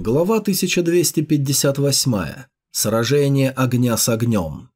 Глава 1258. Сражение огня с огнем.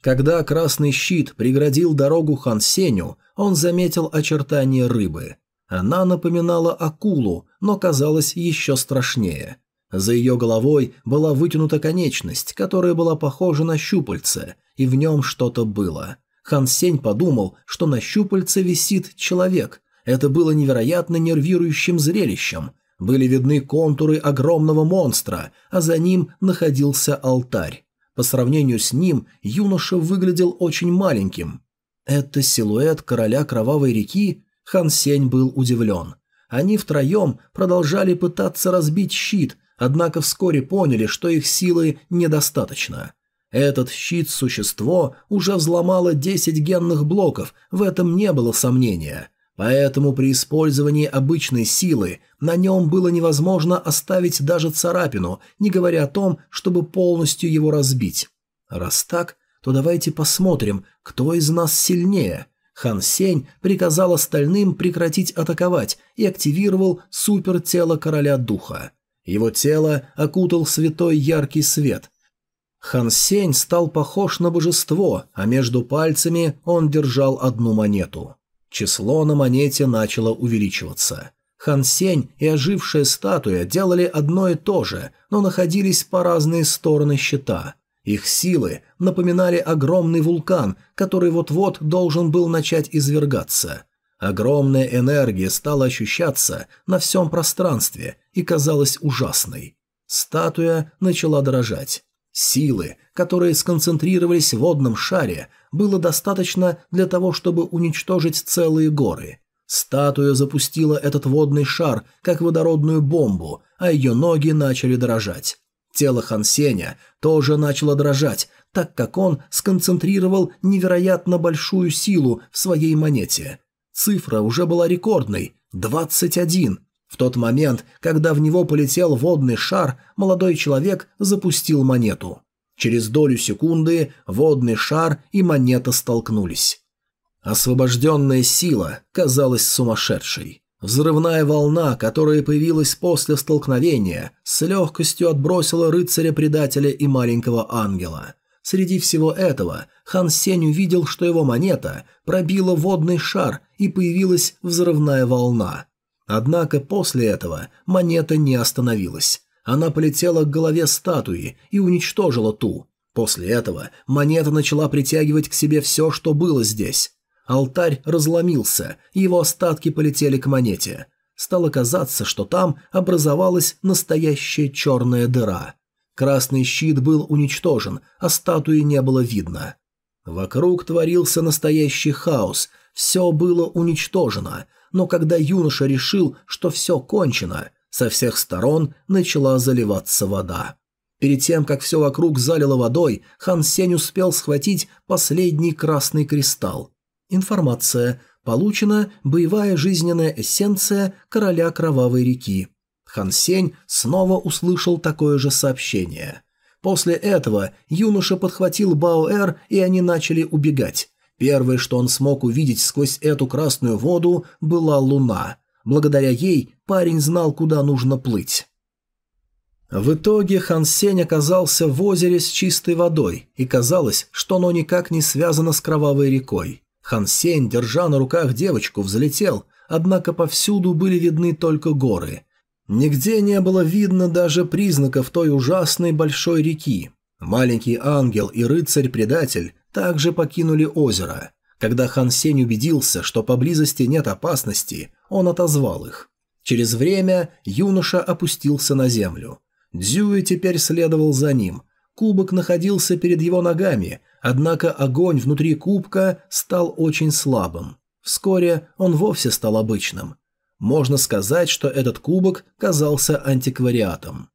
Когда красный щит преградил дорогу Хан Сеню, он заметил очертания рыбы. Она напоминала акулу, но казалась еще страшнее. За ее головой была вытянута конечность, которая была похожа на щупальце, и в нем что-то было. Хан Сень подумал, что на щупальце висит человек. Это было невероятно нервирующим зрелищем – были видны контуры огромного монстра, а за ним находился алтарь. По сравнению с ним юноша выглядел очень маленьким. Это силуэт короля Кровавой реки? Хан Сень был удивлен. Они втроем продолжали пытаться разбить щит, однако вскоре поняли, что их силы недостаточно. Этот щит-существо уже взломало 10 генных блоков, в этом не было сомнения – Поэтому при использовании обычной силы на нем было невозможно оставить даже царапину, не говоря о том, чтобы полностью его разбить. Раз так, то давайте посмотрим, кто из нас сильнее. Хан Сень приказал остальным прекратить атаковать и активировал супертело короля духа. Его тело окутал святой яркий свет. Хан Сень стал похож на божество, а между пальцами он держал одну монету. Число на монете начало увеличиваться. Хан Сень и ожившая статуя делали одно и то же, но находились по разные стороны щита. Их силы напоминали огромный вулкан, который вот-вот должен был начать извергаться. Огромная энергия стала ощущаться на всем пространстве и казалась ужасной. Статуя начала дрожать. Силы, которые сконцентрировались в водном шаре, было достаточно для того, чтобы уничтожить целые горы. Статуя запустила этот водный шар, как водородную бомбу, а ее ноги начали дрожать. Тело Хансеня тоже начало дрожать, так как он сконцентрировал невероятно большую силу в своей монете. Цифра уже была рекордной – 21. В тот момент, когда в него полетел водный шар, молодой человек запустил монету. Через долю секунды водный шар и монета столкнулись. Освобожденная сила казалась сумасшедшей. Взрывная волна, которая появилась после столкновения, с легкостью отбросила рыцаря-предателя и маленького ангела. Среди всего этого Хан Сень увидел, что его монета пробила водный шар и появилась взрывная волна. Однако после этого монета не остановилась. Она полетела к голове статуи и уничтожила ту. После этого монета начала притягивать к себе все, что было здесь. Алтарь разломился, его остатки полетели к монете. Стало казаться, что там образовалась настоящая черная дыра. Красный щит был уничтожен, а статуи не было видно. Вокруг творился настоящий хаос, все было уничтожено, но когда юноша решил, что все кончено, со всех сторон начала заливаться вода. Перед тем, как все вокруг залило водой, Хан Сень успел схватить последний красный кристалл. Информация. Получена боевая жизненная эссенция короля Кровавой реки. Хан Сень снова услышал такое же сообщение. После этого юноша подхватил Баоэр, и они начали убегать. Первое, что он смог увидеть сквозь эту красную воду, была луна. Благодаря ей парень знал, куда нужно плыть. В итоге Хан Сень оказался в озере с чистой водой, и казалось, что оно никак не связано с кровавой рекой. Хан Сень, держа на руках девочку, взлетел, однако повсюду были видны только горы. Нигде не было видно даже признаков той ужасной большой реки. Маленький ангел и рыцарь-предатель также покинули озеро. Когда Хан Сень убедился, что поблизости нет опасности, он отозвал их. Через время юноша опустился на землю. Дзюи теперь следовал за ним. Кубок находился перед его ногами, однако огонь внутри кубка стал очень слабым. Вскоре он вовсе стал обычным. Можно сказать, что этот кубок казался антиквариатом.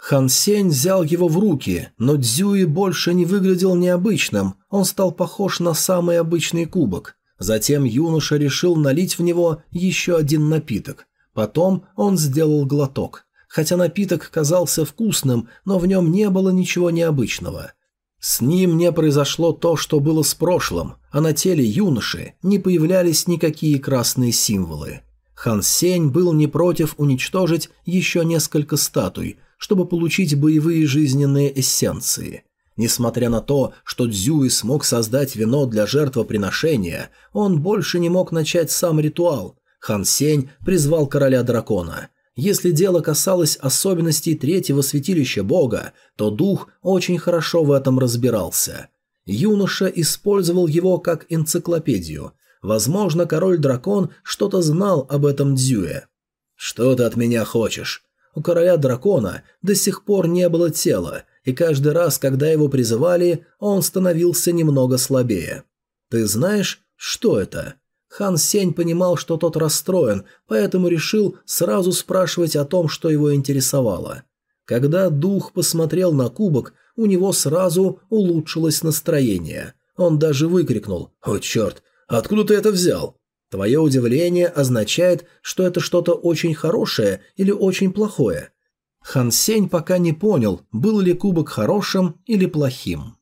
Хан Сень взял его в руки, но Дзюи больше не выглядел необычным, он стал похож на самый обычный кубок. Затем юноша решил налить в него еще один напиток. Потом он сделал глоток. Хотя напиток казался вкусным, но в нем не было ничего необычного. С ним не произошло то, что было с прошлым, а на теле юноши не появлялись никакие красные символы. Хан Сень был не против уничтожить еще несколько статуй, чтобы получить боевые жизненные эссенции. Несмотря на то, что Дзюи смог создать вино для жертвоприношения, он больше не мог начать сам ритуал. Хан Сень призвал короля дракона. Если дело касалось особенностей третьего святилища бога, то дух очень хорошо в этом разбирался. Юноша использовал его как энциклопедию, Возможно, король-дракон что-то знал об этом Дзюе. «Что ты от меня хочешь?» У короля-дракона до сих пор не было тела, и каждый раз, когда его призывали, он становился немного слабее. «Ты знаешь, что это?» Хан Сень понимал, что тот расстроен, поэтому решил сразу спрашивать о том, что его интересовало. Когда дух посмотрел на кубок, у него сразу улучшилось настроение. Он даже выкрикнул «О, черт, Откуда ты это взял? Твое удивление означает, что это что-то очень хорошее или очень плохое. Хан Сень пока не понял, был ли кубок хорошим или плохим.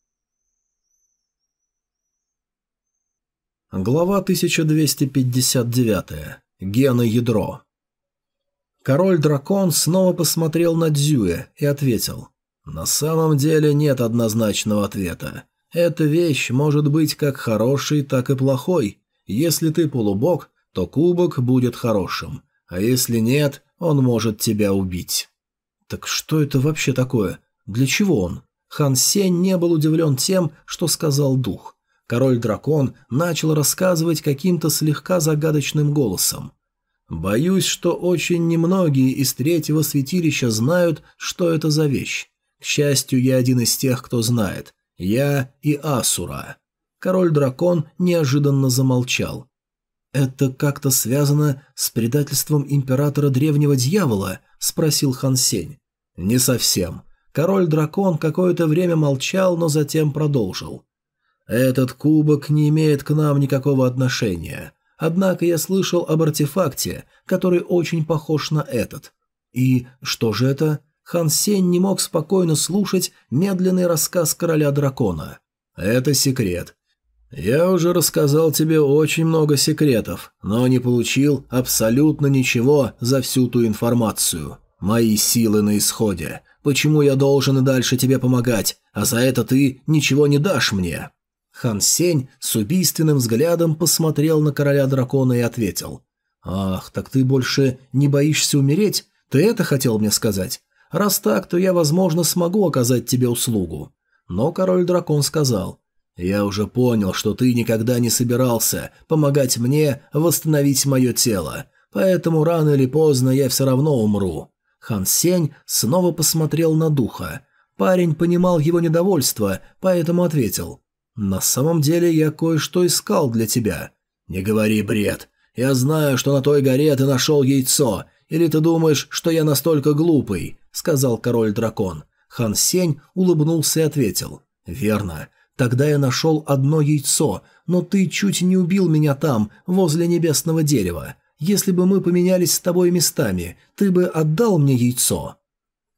Глава 1259. Гена-ядро. Король-дракон снова посмотрел на Дзюэ и ответил. «На самом деле нет однозначного ответа. Эта вещь может быть как хорошей, так и плохой. Если ты полубог, то кубок будет хорошим, а если нет, он может тебя убить. Так что это вообще такое? Для чего он? Хан Сень не был удивлен тем, что сказал дух. Король-дракон начал рассказывать каким-то слегка загадочным голосом. «Боюсь, что очень немногие из третьего святилища знают, что это за вещь. К счастью, я один из тех, кто знает. Я и Асура. Король-дракон неожиданно замолчал. «Это как-то связано с предательством императора древнего дьявола?» – спросил Хан Сень. «Не совсем». Король-дракон какое-то время молчал, но затем продолжил. «Этот кубок не имеет к нам никакого отношения. Однако я слышал об артефакте, который очень похож на этот. И что же это?» Хан Сень не мог спокойно слушать медленный рассказ короля дракона. «Это секрет. Я уже рассказал тебе очень много секретов, но не получил абсолютно ничего за всю ту информацию. Мои силы на исходе. Почему я должен и дальше тебе помогать, а за это ты ничего не дашь мне?» Хан Сень с убийственным взглядом посмотрел на короля дракона и ответил. «Ах, так ты больше не боишься умереть? Ты это хотел мне сказать? Раз так, то я, возможно, смогу оказать тебе услугу». Но король-дракон сказал, «Я уже понял, что ты никогда не собирался помогать мне восстановить мое тело, поэтому рано или поздно я все равно умру». Хан Сень снова посмотрел на духа. Парень понимал его недовольство, поэтому ответил, «На самом деле я кое-что искал для тебя». «Не говори бред. Я знаю, что на той горе ты нашел яйцо, или ты думаешь, что я настолько глупый?» – сказал король-дракон. Хан Сень улыбнулся и ответил. «Верно. Тогда я нашел одно яйцо, но ты чуть не убил меня там, возле небесного дерева. Если бы мы поменялись с тобой местами, ты бы отдал мне яйцо».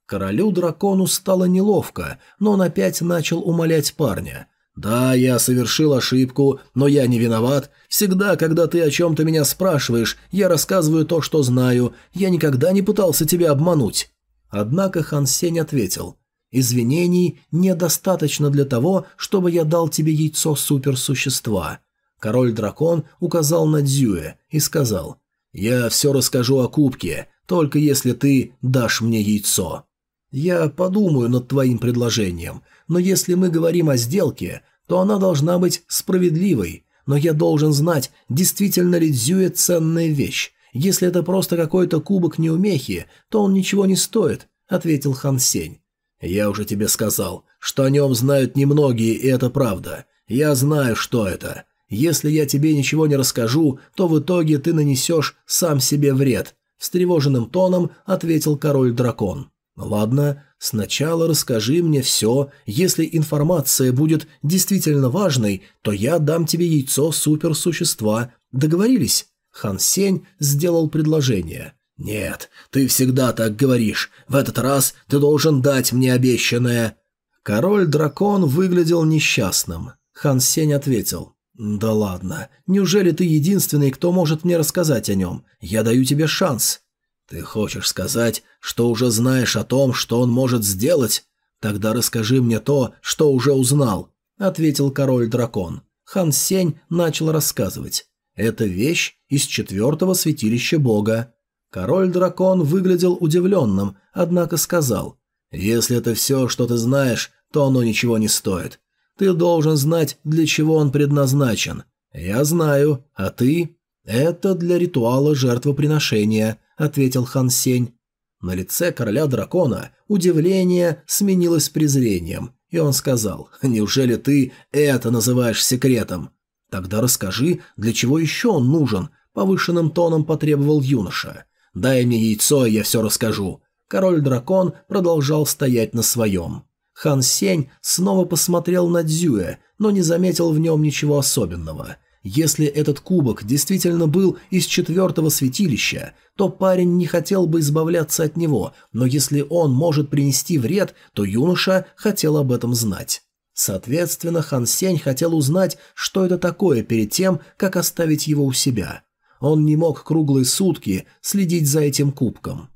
Королю-дракону стало неловко, но он опять начал умолять парня. «Да, я совершил ошибку, но я не виноват. Всегда, когда ты о чем-то меня спрашиваешь, я рассказываю то, что знаю. Я никогда не пытался тебя обмануть». Однако Хан Сень ответил. «Извинений недостаточно для того, чтобы я дал тебе яйцо суперсущества». Король-дракон указал на Дзюэ и сказал. «Я все расскажу о кубке, только если ты дашь мне яйцо». «Я подумаю над твоим предложением, но если мы говорим о сделке, то она должна быть справедливой, но я должен знать, действительно ли Дзюэ ценная вещь. Если это просто какой-то кубок неумехи, то он ничего не стоит», — ответил Хан Сень. «Я уже тебе сказал, что о нем знают немногие, и это правда. Я знаю, что это. Если я тебе ничего не расскажу, то в итоге ты нанесешь сам себе вред», — встревоженным тоном ответил король-дракон. «Ладно, сначала расскажи мне все. Если информация будет действительно важной, то я дам тебе яйцо суперсущества. Договорились?» Хан Сень сделал предложение. «Нет, ты всегда так говоришь. В этот раз ты должен дать мне обещанное». Король-дракон выглядел несчастным. Хан Сень ответил. «Да ладно. Неужели ты единственный, кто может мне рассказать о нем? Я даю тебе шанс». «Ты хочешь сказать, что уже знаешь о том, что он может сделать? Тогда расскажи мне то, что уже узнал», — ответил король-дракон. Хан Сень начал рассказывать. «Это вещь из четвертого святилища бога». Король-дракон выглядел удивленным, однако сказал, «Если это все, что ты знаешь, то оно ничего не стоит. Ты должен знать, для чего он предназначен. Я знаю, а ты? Это для ритуала жертвоприношения, ответил Хан Сень. На лице короля дракона удивление сменилось презрением, и он сказал, «Неужели ты это называешь секретом?» «Тогда расскажи, для чего еще он нужен?» – повышенным тоном потребовал юноша. «Дай мне яйцо, я все расскажу». Король-дракон продолжал стоять на своем. Хан Сень снова посмотрел на Дзюэ, но не заметил в нем ничего особенного. Если этот кубок действительно был из четвертого святилища, то парень не хотел бы избавляться от него, но если он может принести вред, то юноша хотел об этом знать. Соответственно, Хан Сень хотел узнать, что это такое перед тем, как оставить его у себя. Он не мог круглые сутки следить за этим кубком.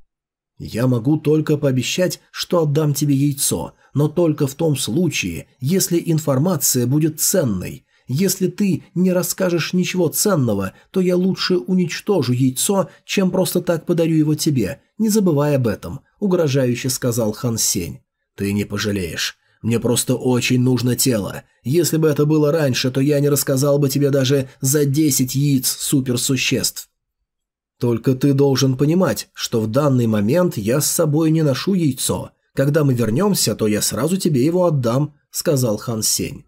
«Я могу только пообещать, что отдам тебе яйцо, но только в том случае, если информация будет ценной. Если ты не расскажешь ничего ценного, то я лучше уничтожу яйцо, чем просто так подарю его тебе. Не забывай об этом», — угрожающе сказал Хан Сень. «Ты не пожалеешь. Мне просто очень нужно тело. Если бы это было раньше, то я не рассказал бы тебе даже за десять яиц суперсуществ». «Только ты должен понимать, что в данный момент я с собой не ношу яйцо. Когда мы вернемся, то я сразу тебе его отдам», — сказал Хан Сень.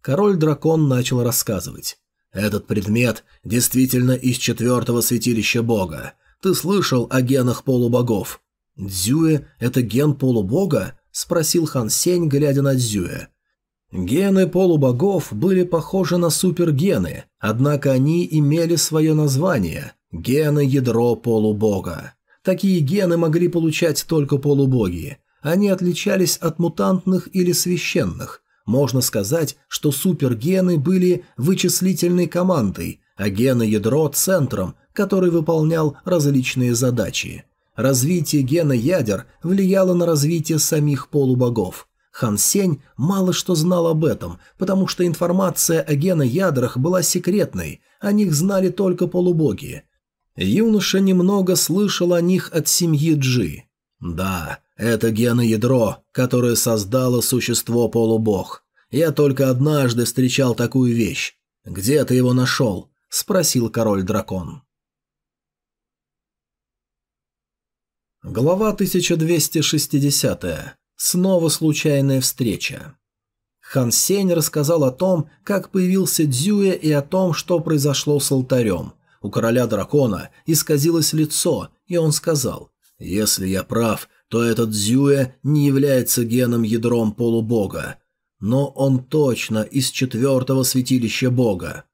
Король-дракон начал рассказывать. «Этот предмет действительно из четвертого святилища бога. Ты слышал о генах полубогов?» «Дзюэ – это ген полубога?» – спросил Хан Сень, глядя на Дзюэ. Гены полубогов были похожи на супергены, однако они имели свое название – гены ядро полубога. Такие гены могли получать только полубоги. Они отличались от мутантных или священных. Можно сказать, что супергены были вычислительной командой, а гены-ядро – центром, который выполнял различные задачи. Развитие гена ядер влияло на развитие самих полубогов. Хан Сень мало что знал об этом, потому что информация о геноядрах была секретной, о них знали только полубоги. Юноша немного слышал о них от семьи Джи. Да, это геноядро, которое создало существо полубог. Я только однажды встречал такую вещь. Где ты его нашел? Спросил король-дракон. Глава 1260. Снова случайная встреча. Хан Сень рассказал о том, как появился Дзюэ и о том, что произошло с алтарем. У короля дракона исказилось лицо, и он сказал, «Если я прав, то этот Зюэ не является геном ядром полубога. Но он точно из четвертого святилища бога.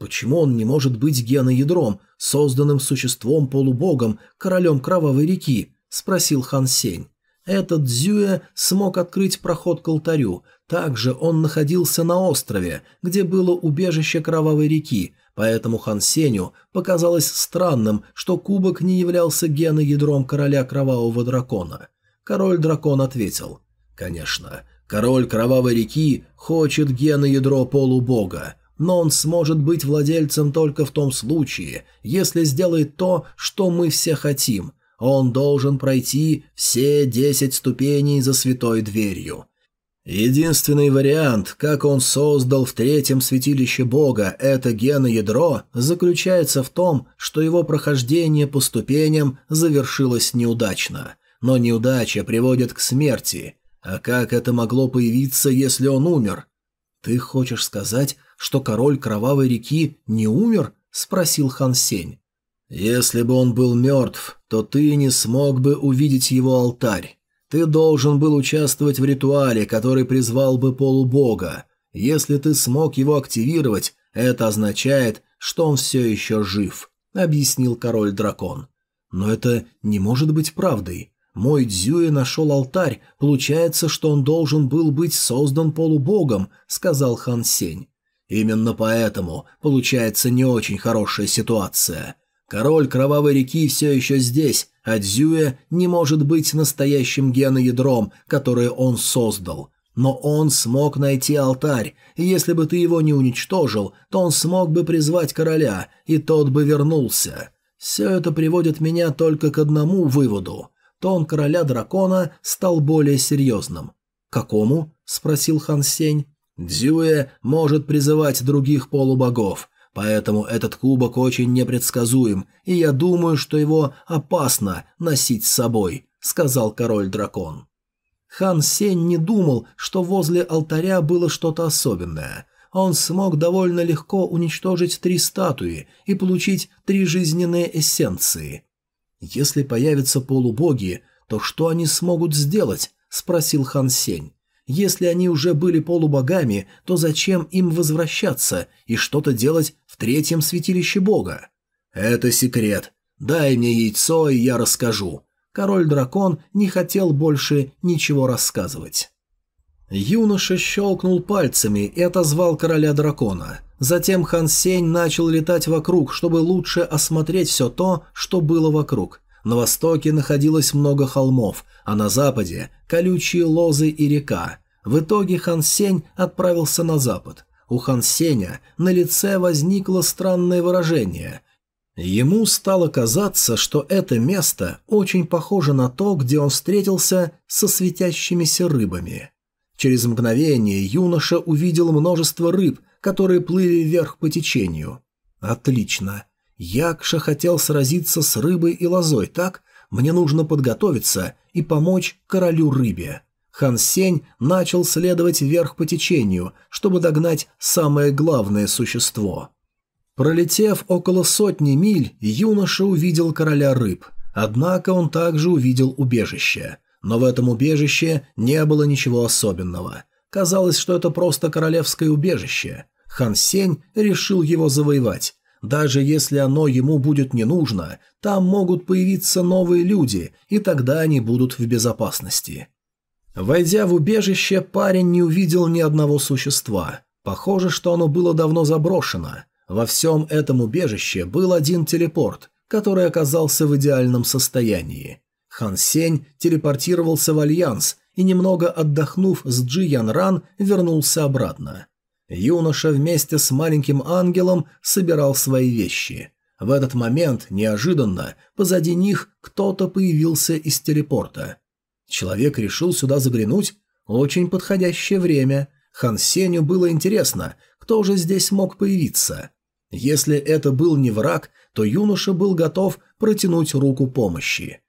Почему он не может быть геноядром, созданным существом полубогом, королем Кровавой реки? Спросил Хан Сень. Этот Зюэ смог открыть проход к алтарю. Также он находился на острове, где было убежище Кровавой реки, Поэтому Хан Сеню показалось странным, что кубок не являлся геноядром короля Кровавого Дракона. Король-дракон ответил. «Конечно, король Кровавой реки хочет геноядро полубога, но он сможет быть владельцем только в том случае, если сделает то, что мы все хотим. Он должен пройти все десять ступеней за святой дверью. Единственный вариант, как он создал в третьем святилище бога это геноядро, заключается в том, что его прохождение по ступеням завершилось неудачно. Но неудача приводит к смерти. А как это могло появиться, если он умер? «Ты хочешь сказать, что король Кровавой реки не умер?» – спросил Хан Сень. «Если бы он был мертв, то ты не смог бы увидеть его алтарь. Ты должен был участвовать в ритуале, который призвал бы полубога. Если ты смог его активировать, это означает, что он все еще жив», — объяснил король-дракон. «Но это не может быть правдой. Мой Дзюэ нашел алтарь, получается, что он должен был быть создан полубогом», — сказал Хан Сень. Именно поэтому получается не очень хорошая ситуация. Король Кровавой реки все еще здесь, а Дзюэ не может быть настоящим геноядром, которое он создал. Но он смог найти алтарь, и если бы ты его не уничтожил, то он смог бы призвать короля, и тот бы вернулся. Все это приводит меня только к одному выводу. Тон короля дракона стал более серьезным. «Какому?» – спросил Хан Сень. «Дзюэ может призывать других полубогов, поэтому этот кубок очень непредсказуем, и я думаю, что его опасно носить с собой», – сказал король-дракон. Хан Сень не думал, что возле алтаря было что-то особенное. Он смог довольно легко уничтожить три статуи и получить три жизненные эссенции. «Если появятся полубоги, то что они смогут сделать?» – спросил Хан Сень. Если они уже были полубогами, то зачем им возвращаться и что-то делать в третьем святилище бога? Это секрет. Дай мне яйцо, и я расскажу. Король-дракон не хотел больше ничего рассказывать. Юноша щелкнул пальцами и отозвал короля-дракона. Затем Хан Сень начал летать вокруг, чтобы лучше осмотреть все то, что было вокруг. На востоке находилось много холмов, а на западе – колючие лозы и река. В итоге Хан Сень отправился на запад. У Хан Сеня на лице возникло странное выражение. Ему стало казаться, что это место очень похоже на то, где он встретился со светящимися рыбами. Через мгновение юноша увидел множество рыб, которые плыли вверх по течению. Отлично. Якша хотел сразиться с рыбой и лозой, так? Мне нужно подготовиться и помочь королю рыбе. Хан Сень начал следовать вверх по течению, чтобы догнать самое главное существо. Пролетев около сотни миль, юноша увидел короля рыб. Однако он также увидел убежище. Но в этом убежище не было ничего особенного. Казалось, что это просто королевское убежище. Хан Сень решил его завоевать, даже если оно ему будет не нужно, там могут появиться новые люди, и тогда они будут в безопасности. Войдя в убежище, парень не увидел ни одного существа. Похоже, что оно было давно заброшено. Во всем этом убежище был один телепорт, который оказался в идеальном состоянии. Хан Сень телепортировался в Альянс и, немного отдохнув с Джи Ян Ран, вернулся обратно. Юноша вместе с маленьким ангелом собирал свои вещи. В этот момент, неожиданно, позади них кто-то появился из телепорта. Человек решил сюда заглянуть? Очень подходящее время. Хан Сеню было интересно, кто же здесь мог появиться. Если это был не враг, то юноша был готов протянуть руку помощи.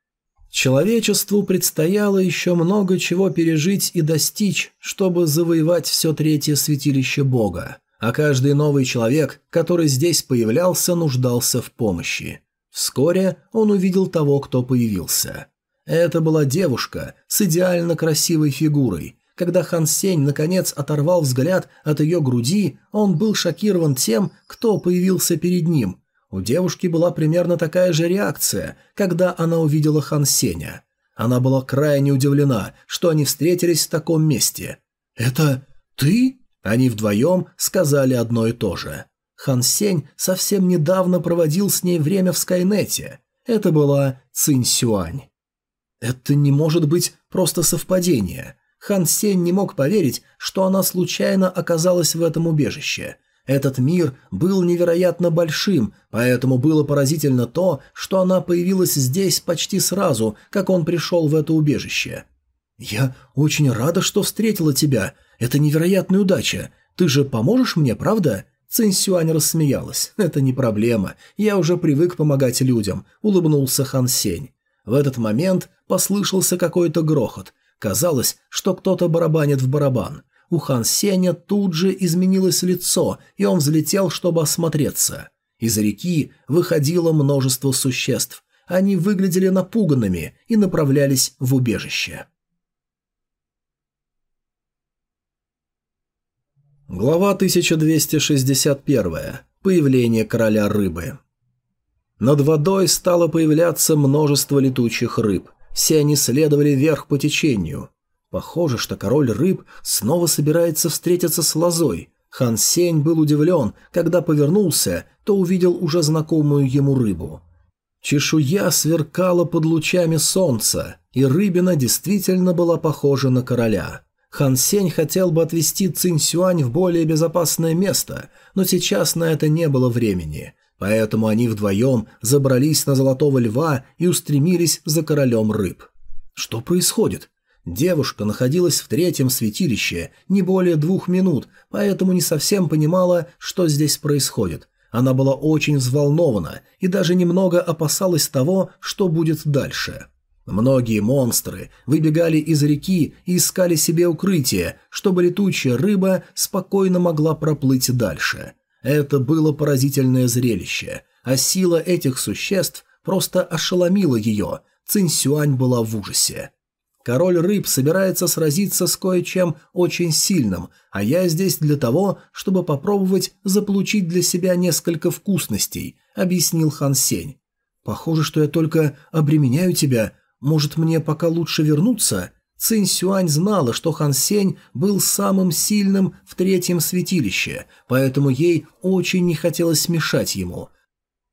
Человечеству предстояло еще много чего пережить и достичь, чтобы завоевать все третье святилище Бога, а каждый новый человек, который здесь появлялся, нуждался в помощи. Вскоре он увидел того, кто появился. Это была девушка с идеально красивой фигурой. Когда Хан Сень наконец оторвал взгляд от ее груди, он был шокирован тем, кто появился перед ним, у девушки была примерно такая же реакция, когда она увидела Хан Сеня. Она была крайне удивлена, что они встретились в таком месте. «Это ты?» Они вдвоем сказали одно и то же. Хан Сень совсем недавно проводил с ней время в Скайнете. Это была Цинь Сюань. Это не может быть просто совпадение. Хан Сень не мог поверить, что она случайно оказалась в этом убежище – этот мир был невероятно большим, поэтому было поразительно то, что она появилась здесь почти сразу, как он пришел в это убежище. «Я очень рада, что встретила тебя. Это невероятная удача. Ты же поможешь мне, правда?» Цинь Сюань рассмеялась. «Это не проблема. Я уже привык помогать людям», — улыбнулся Хан Сень. В этот момент послышался какой-то грохот. Казалось, что кто-то барабанит в барабан. У Хан Сеня тут же изменилось лицо, и он взлетел, чтобы осмотреться. Из реки выходило множество существ. Они выглядели напуганными и направлялись в убежище. Глава 1261. Появление короля рыбы. Над водой стало появляться множество летучих рыб. Все они следовали вверх по течению. Похоже, что король рыб снова собирается встретиться с лозой. Хан Сень был удивлен, когда повернулся, то увидел уже знакомую ему рыбу. Чешуя сверкала под лучами солнца, и рыбина действительно была похожа на короля. Хан Сень хотел бы отвезти Цинь Сюань в более безопасное место, но сейчас на это не было времени, поэтому они вдвоем забрались на Золотого Льва и устремились за королем рыб. Что происходит? Девушка находилась в третьем святилище не более двух минут, поэтому не совсем понимала, что здесь происходит. Она была очень взволнована и даже немного опасалась того, что будет дальше. Многие монстры выбегали из реки и искали себе укрытие, чтобы летучая рыба спокойно могла проплыть дальше. Это было поразительное зрелище, а сила этих существ просто ошеломила ее. Цинсюань была в ужасе. Король рыб собирается сразиться с кое-чем очень сильным, а я здесь для того, чтобы попробовать заполучить для себя несколько вкусностей», — объяснил Хан Сень. «Похоже, что я только обременяю тебя. Может, мне пока лучше вернуться?» Цинь Сюань знала, что Хан Сень был самым сильным в третьем святилище, поэтому ей очень не хотелось мешать ему —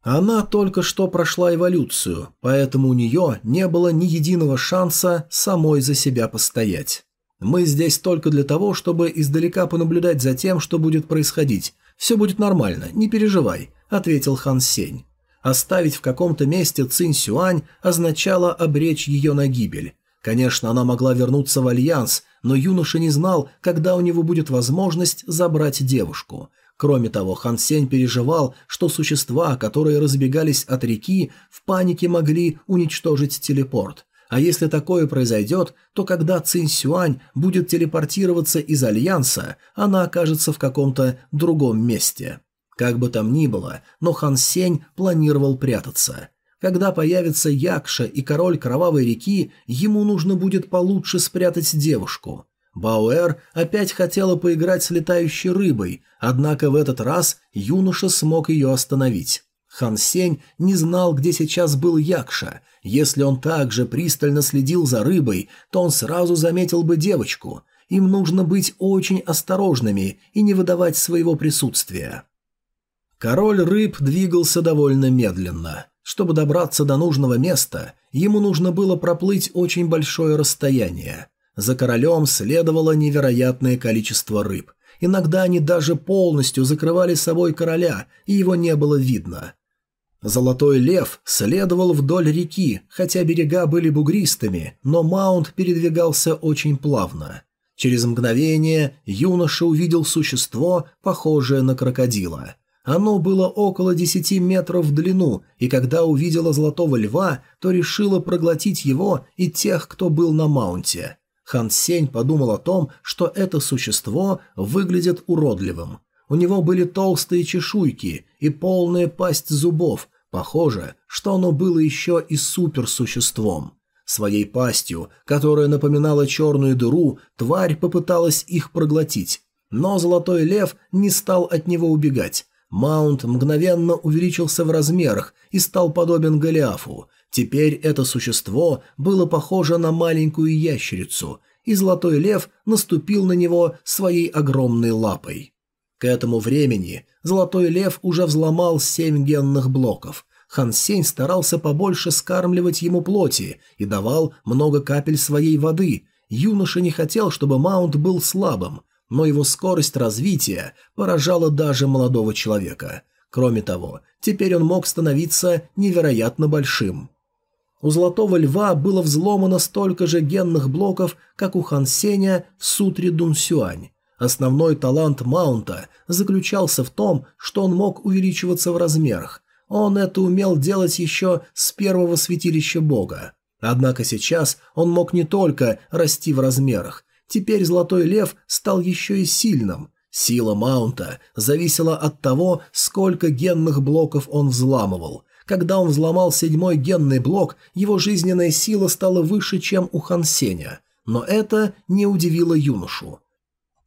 она только что прошла эволюцию, поэтому у нее не было ни единого шанса самой за себя постоять. Мы здесь только для того, чтобы издалека понаблюдать за тем, что будет происходить. Все будет нормально, не переживай», — ответил Хан Сень. Оставить в каком-то месте Цинь Сюань означало обречь ее на гибель. Конечно, она могла вернуться в Альянс, но юноша не знал, когда у него будет возможность забрать девушку. Кроме того, Хан Сень переживал, что существа, которые разбегались от реки, в панике могли уничтожить телепорт. А если такое произойдет, то когда Цинь Сюань будет телепортироваться из Альянса, она окажется в каком-то другом месте. Как бы там ни было, но Хан Сень планировал прятаться. Когда появится Якша и король Кровавой реки, ему нужно будет получше спрятать девушку. Бауэр опять хотела поиграть с летающей рыбой, однако в этот раз юноша смог ее остановить. Хан Сень не знал, где сейчас был Якша. Если он также пристально следил за рыбой, то он сразу заметил бы девочку. Им нужно быть очень осторожными и не выдавать своего присутствия. Король рыб двигался довольно медленно. Чтобы добраться до нужного места, ему нужно было проплыть очень большое расстояние. За королем следовало невероятное количество рыб. Иногда они даже полностью закрывали собой короля, и его не было видно. Золотой лев следовал вдоль реки, хотя берега были бугристыми, но Маунт передвигался очень плавно. Через мгновение юноша увидел существо, похожее на крокодила. Оно было около десяти метров в длину, и когда увидела золотого льва, то решила проглотить его и тех, кто был на Маунте. Хан Сень подумал о том, что это существо выглядит уродливым. У него были толстые чешуйки и полная пасть зубов. Похоже, что оно было еще и суперсуществом. Своей пастью, которая напоминала черную дыру, тварь попыталась их проглотить. Но золотой лев не стал от него убегать. Маунт мгновенно увеличился в размерах и стал подобен Голиафу. Теперь это существо было похоже на маленькую ящерицу, и Золотой Лев наступил на него своей огромной лапой. К этому времени Золотой Лев уже взломал семь генных блоков. Хан Сень старался побольше скармливать ему плоти и давал много капель своей воды. Юноша не хотел, чтобы Маунт был слабым, но его скорость развития поражала даже молодого человека. Кроме того, теперь он мог становиться невероятно большим. У Золотого Льва было взломано столько же генных блоков, как у Хан Сеня в Сутре Дунсюань. Основной талант Маунта заключался в том, что он мог увеличиваться в размерах. Он это умел делать еще с первого святилища бога. Однако сейчас он мог не только расти в размерах. Теперь Золотой Лев стал еще и сильным. Сила Маунта зависела от того, сколько генных блоков он взламывал. Когда он взломал седьмой генный блок, его жизненная сила стала выше, чем у Хан Сеня. Но это не удивило юношу.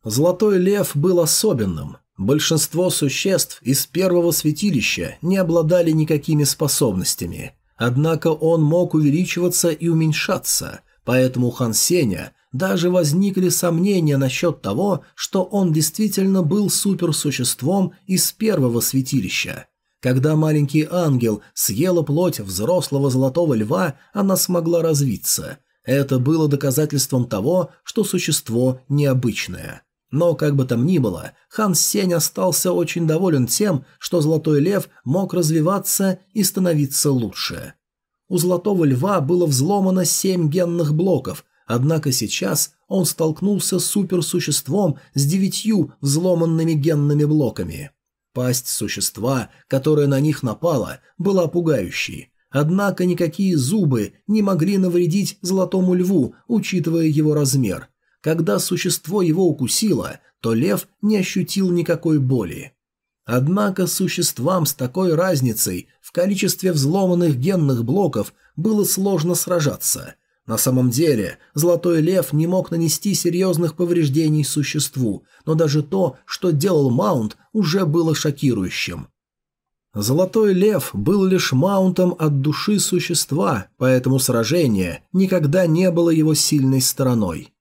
Золотой лев был особенным. Большинство существ из первого святилища не обладали никакими способностями. Однако он мог увеличиваться и уменьшаться, поэтому у Хан Сеня Даже возникли сомнения насчет того, что он действительно был суперсуществом из первого святилища. Когда маленький ангел съела плоть взрослого золотого льва, она смогла развиться. Это было доказательством того, что существо необычное. Но, как бы там ни было, Хан Сень остался очень доволен тем, что Золотой Лев мог развиваться и становиться лучше. У Золотого Льва было взломано семь генных блоков, однако сейчас он столкнулся с суперсуществом с девятью взломанными генными блоками. Пасть существа, которая на них напала, была пугающей. Однако никакие зубы не могли навредить Золотому Льву, учитывая его размер – когда существо его укусило, то лев не ощутил никакой боли. Однако существам с такой разницей в количестве взломанных генных блоков было сложно сражаться. На самом деле, Золотой Лев не мог нанести серьезных повреждений существу, но даже то, что делал Маунт, уже было шокирующим. Золотой Лев был лишь маунтом от души существа, поэтому сражение никогда не было его сильной стороной.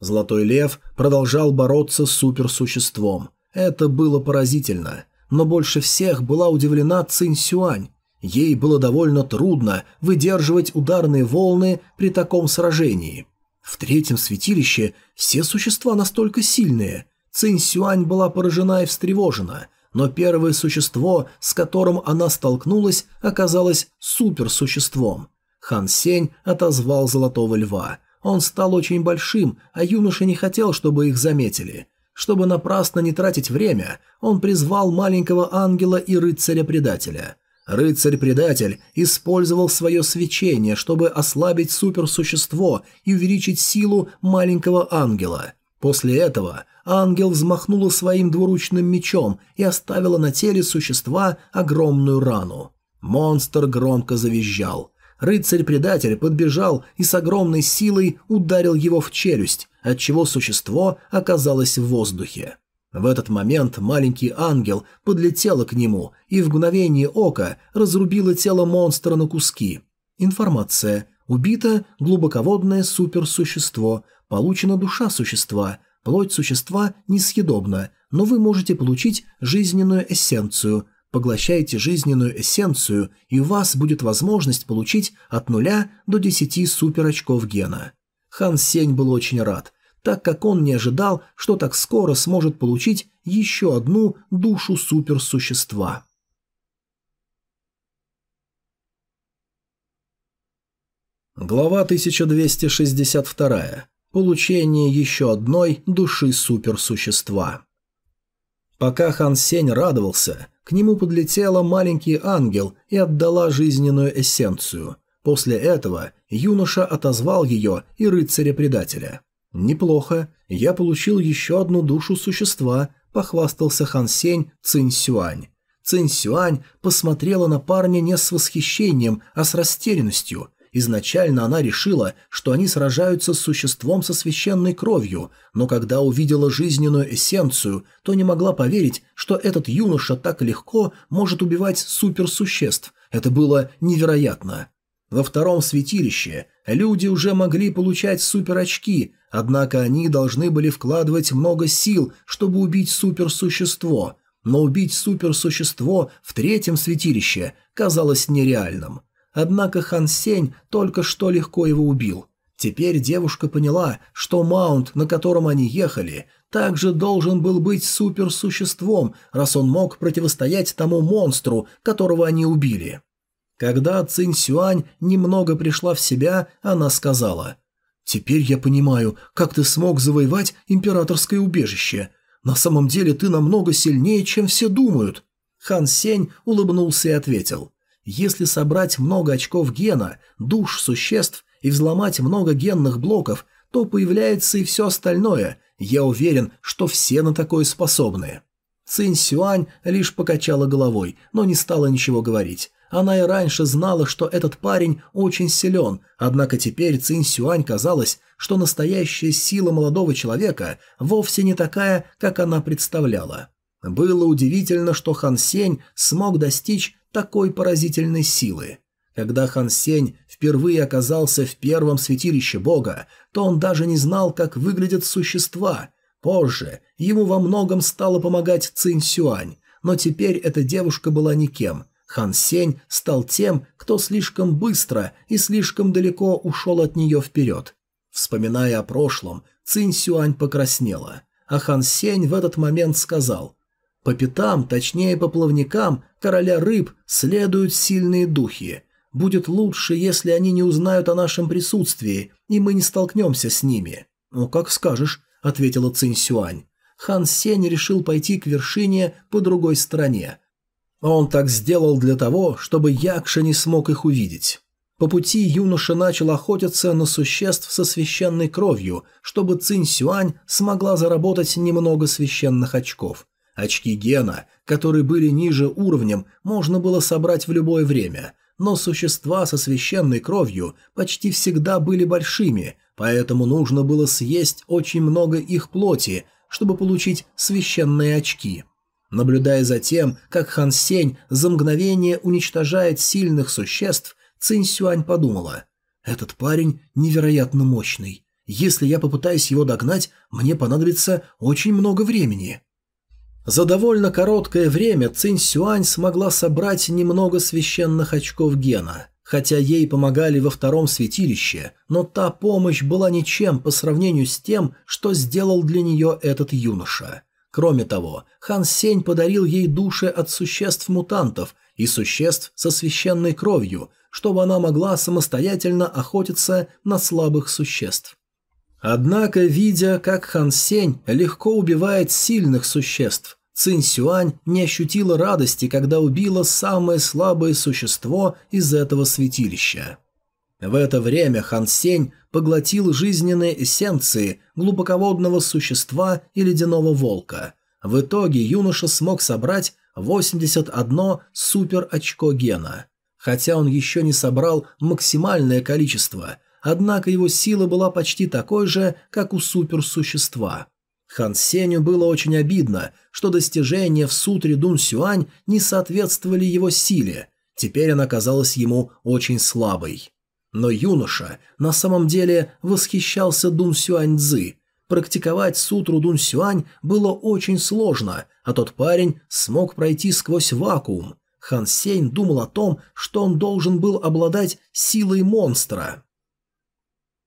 Золотой лев продолжал бороться с суперсуществом. Это было поразительно. Но больше всех была удивлена Цинь Сюань. Ей было довольно трудно выдерживать ударные волны при таком сражении. В третьем святилище все существа настолько сильные. Цинь Сюань была поражена и встревожена, но первое существо, с которым она столкнулась, оказалось суперсуществом. Хан Сень отозвал Золотого Льва – он стал очень большим, а юноша не хотел, чтобы их заметили. Чтобы напрасно не тратить время, он призвал маленького ангела и рыцаря-предателя. Рыцарь-предатель использовал свое свечение, чтобы ослабить суперсущество и увеличить силу маленького ангела. После этого ангел взмахнула своим двуручным мечом и оставила на теле существа огромную рану. Монстр громко завизжал. Рыцарь-предатель подбежал и с огромной силой ударил его в челюсть, отчего существо оказалось в воздухе. В этот момент маленький ангел подлетела к нему и в мгновение ока разрубила тело монстра на куски. Информация. Убито глубоководное суперсущество. Получена душа существа. Плоть существа несъедобна, но вы можете получить жизненную эссенцию. Поглощайте жизненную эссенцию, и у вас будет возможность получить от нуля до 10 суперочков гена. Хан Сень был очень рад, так как он не ожидал, что так скоро сможет получить еще одну душу суперсущества. Глава 1262. Получение еще одной души суперсущества. Пока Хан Сень радовался, к нему подлетела маленький ангел и отдала жизненную эссенцию. После этого юноша отозвал ее и рыцаря-предателя. «Неплохо, я получил еще одну душу существа», – похвастался Хан Сень Цинь Сюань. Цинь Сюань посмотрела на парня не с восхищением, а с растерянностью – Изначально она решила, что они сражаются с существом со священной кровью, но когда увидела жизненную эссенцию, то не могла поверить, что этот юноша так легко может убивать суперсуществ. Это было невероятно. Во втором святилище люди уже могли получать суперочки, однако они должны были вкладывать много сил, чтобы убить суперсущество. Но убить суперсущество в третьем святилище казалось нереальным. Однако Хан Сень только что легко его убил. Теперь девушка поняла, что маунт, на котором они ехали, также должен был быть суперсуществом, раз он мог противостоять тому монстру, которого они убили. Когда Цинь Сюань немного пришла в себя, она сказала, «Теперь я понимаю, как ты смог завоевать императорское убежище. На самом деле ты намного сильнее, чем все думают». Хан Сень улыбнулся и ответил, если собрать много очков гена, душ существ и взломать много генных блоков, то появляется и все остальное. Я уверен, что все на такое способны. Цинь Сюань лишь покачала головой, но не стала ничего говорить. Она и раньше знала, что этот парень очень силен, однако теперь Цинь Сюань казалось, что настоящая сила молодого человека вовсе не такая, как она представляла. Было удивительно, что Хан Сень смог достичь такой поразительной силы. Когда Хан Сень впервые оказался в первом святилище бога, то он даже не знал, как выглядят существа. Позже ему во многом стало помогать Цинь Сюань, но теперь эта девушка была никем. Хан Сень стал тем, кто слишком быстро и слишком далеко ушел от нее вперед. Вспоминая о прошлом, Цинь Сюань покраснела, а Хан Сень в этот момент сказал «По пятам, точнее по плавникам, короля рыб следуют сильные духи. Будет лучше, если они не узнают о нашем присутствии, и мы не столкнемся с ними». «Ну, как скажешь», — ответила Цинь Сюань. Хан Сень решил пойти к вершине по другой стороне. Он так сделал для того, чтобы Якша не смог их увидеть. По пути юноша начал охотиться на существ со священной кровью, чтобы Цинь Сюань смогла заработать немного священных очков. Очки гена, которые были ниже уровнем, можно было собрать в любое время, но существа со священной кровью почти всегда были большими, поэтому нужно было съесть очень много их плоти, чтобы получить священные очки. Наблюдая за тем, как Хан Сень за мгновение уничтожает сильных существ, Цинь Сюань подумала, «Этот парень невероятно мощный. Если я попытаюсь его догнать, мне понадобится очень много времени». За довольно короткое время Цинь Сюань смогла собрать немного священных очков гена. Хотя ей помогали во втором святилище, но та помощь была ничем по сравнению с тем, что сделал для нее этот юноша. Кроме того, Хан Сень подарил ей души от существ-мутантов и существ со священной кровью, чтобы она могла самостоятельно охотиться на слабых существ. Однако, видя, как Хан Сень легко убивает сильных существ, Цинь Сюань не ощутила радости, когда убила самое слабое существо из этого святилища. В это время Хан Сень поглотил жизненные эссенции глубоководного существа и ледяного волка. В итоге юноша смог собрать 81 супер-очко гена. Хотя он еще не собрал максимальное количество, однако его сила была почти такой же, как у суперсущества. Хан Сеню было очень обидно, что достижения в сутре Дун Сюань не соответствовали его силе. Теперь она казалась ему очень слабой. Но юноша на самом деле восхищался Дун Сюань Цзы. Практиковать сутру Дун Сюань было очень сложно, а тот парень смог пройти сквозь вакуум. Хан Сень думал о том, что он должен был обладать силой монстра.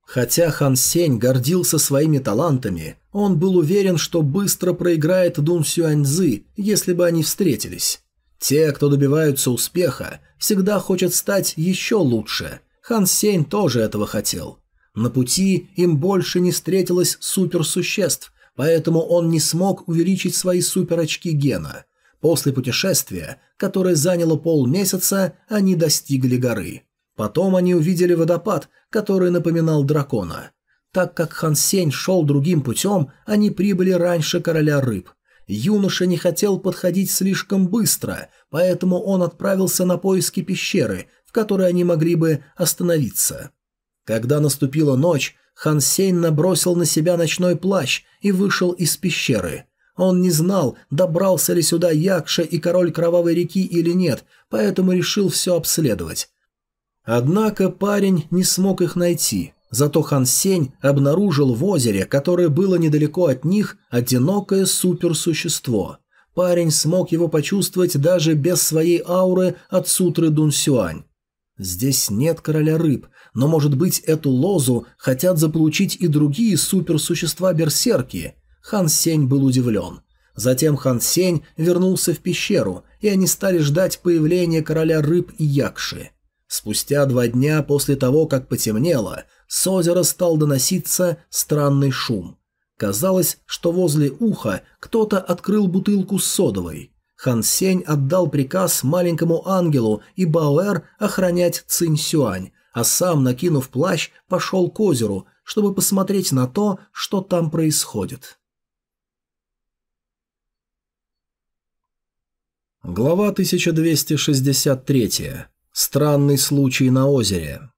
Хотя Хан Сень гордился своими талантами, он был уверен, что быстро проиграет Дун Сюаньзы, если бы они встретились. Те, кто добиваются успеха, всегда хотят стать еще лучше. Хан Сень тоже этого хотел. На пути им больше не встретилось суперсуществ, поэтому он не смог увеличить свои суперочки гена. После путешествия, которое заняло полмесяца, они достигли горы. Потом они увидели водопад, который напоминал дракона. Так как Хан Сень шел другим путем, они прибыли раньше короля рыб. Юноша не хотел подходить слишком быстро, поэтому он отправился на поиски пещеры, которой они могли бы остановиться. Когда наступила ночь, Хан Сень набросил на себя ночной плащ и вышел из пещеры. Он не знал, добрался ли сюда Якша и король Кровавой реки или нет, поэтому решил все обследовать. Однако парень не смог их найти. Зато Хан Сень обнаружил в озере, которое было недалеко от них, одинокое суперсущество. Парень смог его почувствовать даже без своей ауры от сутры Дун Сюань. Здесь нет короля рыб, но, может быть, эту лозу хотят заполучить и другие суперсущества-берсерки. Хан Сень был удивлен. Затем Хан Сень вернулся в пещеру, и они стали ждать появления короля рыб и якши. Спустя два дня после того, как потемнело, с озера стал доноситься странный шум. Казалось, что возле уха кто-то открыл бутылку с содовой. Хан Сень отдал приказ маленькому ангелу и Баоэр охранять Цинь Сюань, а сам, накинув плащ, пошел к озеру, чтобы посмотреть на то, что там происходит. Глава 1263. Странный случай на озере.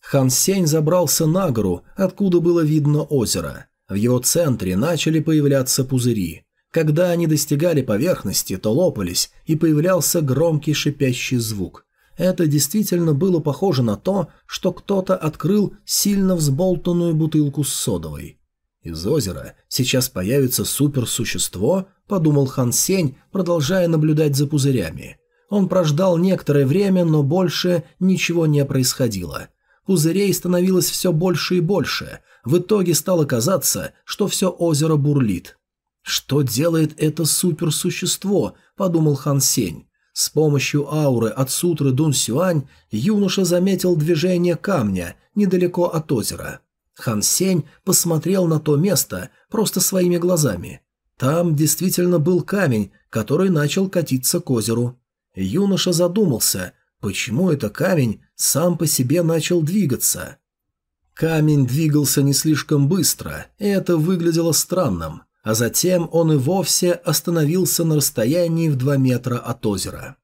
Хан Сень забрался на гору, откуда было видно озеро. В его центре начали появляться пузыри. Когда они достигали поверхности, то лопались, и появлялся громкий шипящий звук. Это действительно было похоже на то, что кто-то открыл сильно взболтанную бутылку с содовой. «Из озера сейчас появится суперсущество», — подумал Хан Сень, продолжая наблюдать за пузырями. Он прождал некоторое время, но больше ничего не происходило. Пузырей становилось все больше и больше. В итоге стало казаться, что все озеро бурлит. «Что делает это суперсущество?» – подумал Хан Сень. С помощью ауры от сутры Дун Сюань юноша заметил движение камня недалеко от озера. Хан Сень посмотрел на то место просто своими глазами. Там действительно был камень, который начал катиться к озеру. Юноша задумался, почему это камень сам по себе начал двигаться. Камень двигался не слишком быстро, и это выглядело странным, а затем он и вовсе остановился на расстоянии в два метра от озера.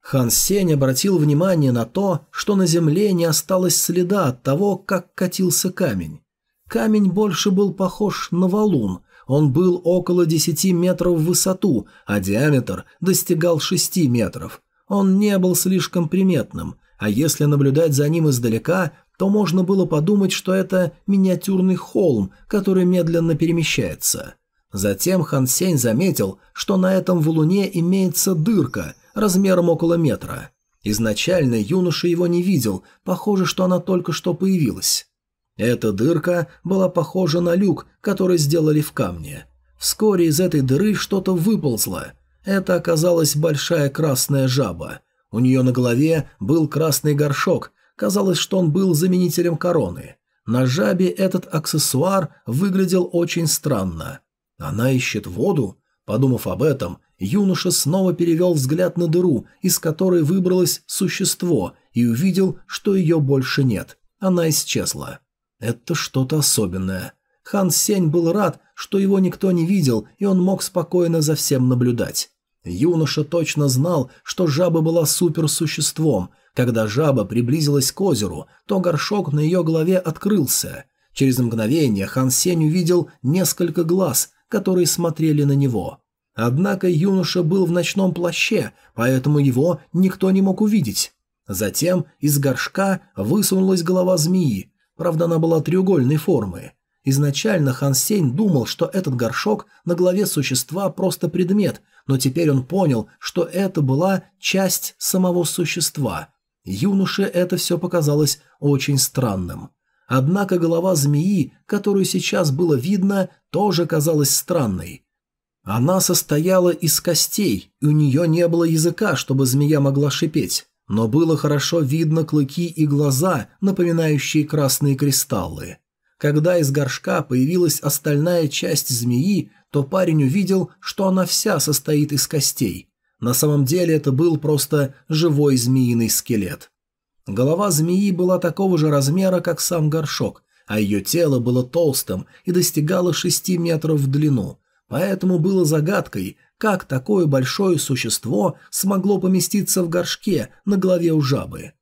Хан Сень обратил внимание на то, что на земле не осталось следа от того, как катился камень. Камень больше был похож на валун, он был около 10 метров в высоту, а диаметр достигал 6 метров. Он не был слишком приметным, а если наблюдать за ним издалека, то можно было подумать, что это миниатюрный холм, который медленно перемещается. Затем Хан Сень заметил, что на этом валуне имеется дырка размером около метра. Изначально юноша его не видел, похоже, что она только что появилась. Эта дырка была похожа на люк, который сделали в камне. Вскоре из этой дыры что-то выползло. Это оказалась большая красная жаба. У нее на голове был красный горшок, казалось, что он был заменителем короны. На жабе этот аксессуар выглядел очень странно. Она ищет воду? Подумав об этом, юноша снова перевел взгляд на дыру, из которой выбралось существо, и увидел, что ее больше нет. Она исчезла. Это что-то особенное. Хан Сень был рад, что его никто не видел, и он мог спокойно за всем наблюдать. Юноша точно знал, что жаба была суперсуществом. Когда жаба приблизилась к озеру, то горшок на ее голове открылся. Через мгновение Хан Сень увидел несколько глаз, которые смотрели на него. Однако юноша был в ночном плаще, поэтому его никто не мог увидеть. Затем из горшка высунулась голова змеи, Правда, она была треугольной формы. Изначально Хан Сень думал, что этот горшок на голове существа просто предмет, но теперь он понял, что это была часть самого существа. Юноше это все показалось очень странным. Однако голова змеи, которую сейчас было видно, тоже казалась странной. Она состояла из костей, и у нее не было языка, чтобы змея могла шипеть но было хорошо видно клыки и глаза, напоминающие красные кристаллы. Когда из горшка появилась остальная часть змеи, то парень увидел, что она вся состоит из костей. На самом деле это был просто живой змеиный скелет. Голова змеи была такого же размера, как сам горшок, а ее тело было толстым и достигало 6 метров в длину, поэтому было загадкой, как такое большое существо смогло поместиться в горшке на голове у жабы?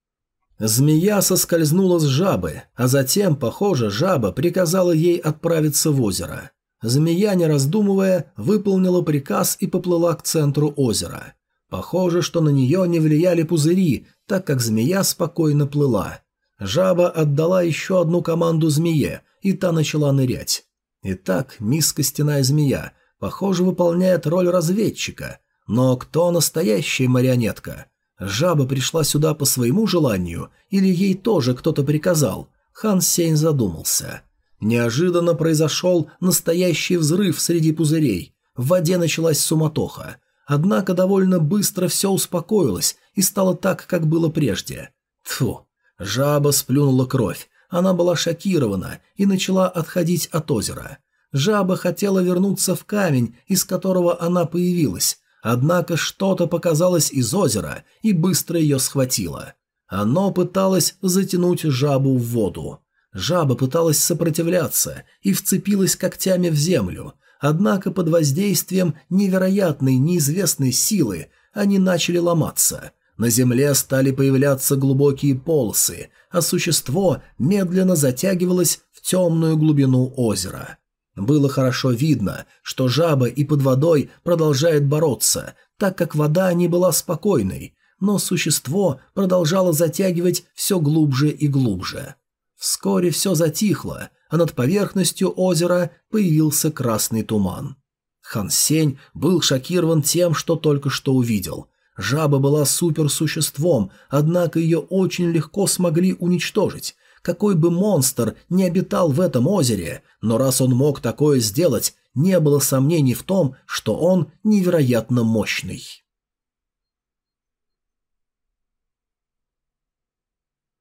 Змея соскользнула с жабы, а затем, похоже, жаба приказала ей отправиться в озеро. Змея, не раздумывая, выполнила приказ и поплыла к центру озера. Похоже, что на нее не влияли пузыри, так как змея спокойно плыла. Жаба отдала еще одну команду змее, и та начала нырять. Итак, мисс Костяная Змея похоже, выполняет роль разведчика. Но кто настоящая марионетка? Жаба пришла сюда по своему желанию или ей тоже кто-то приказал? Хан Сень задумался. Неожиданно произошел настоящий взрыв среди пузырей. В воде началась суматоха. Однако довольно быстро все успокоилось и стало так, как было прежде. Тфу. Жаба сплюнула кровь. Она была шокирована и начала отходить от озера. Жаба хотела вернуться в камень, из которого она появилась, однако что-то показалось из озера и быстро ее схватило. Оно пыталось затянуть жабу в воду. Жаба пыталась сопротивляться и вцепилась когтями в землю, однако под воздействием невероятной неизвестной силы они начали ломаться. На земле стали появляться глубокие полосы, а существо медленно затягивалось в темную глубину озера. Было хорошо видно, что жаба и под водой продолжает бороться, так как вода не была спокойной. но существо продолжало затягивать все глубже и глубже. Вскоре все затихло, а над поверхностью озера появился красный туман. Хан Сень был шокирован тем, что только что увидел. Жаба была суперсуществом, однако ее очень легко смогли уничтожить. Какой бы монстр не обитал в этом озере, но раз он мог такое сделать, не было сомнений в том, что он невероятно мощный.